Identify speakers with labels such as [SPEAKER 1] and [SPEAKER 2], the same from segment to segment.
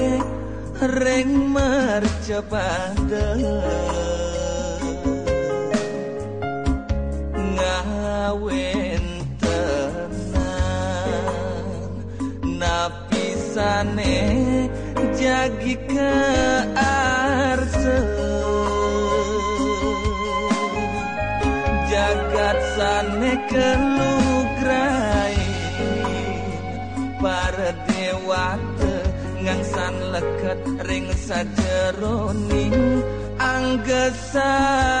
[SPEAKER 1] margene ring mercepade ngawen tenan napisane jagi ke arse jagat sane kelugrai para dewata ngangsan leket ring sajeroning anggesari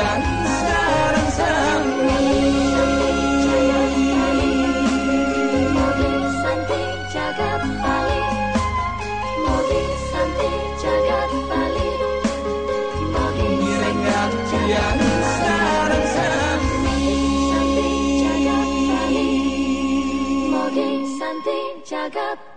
[SPEAKER 1] dan sarang sami Mirengat yang
[SPEAKER 2] sarang sami Moge santi jagat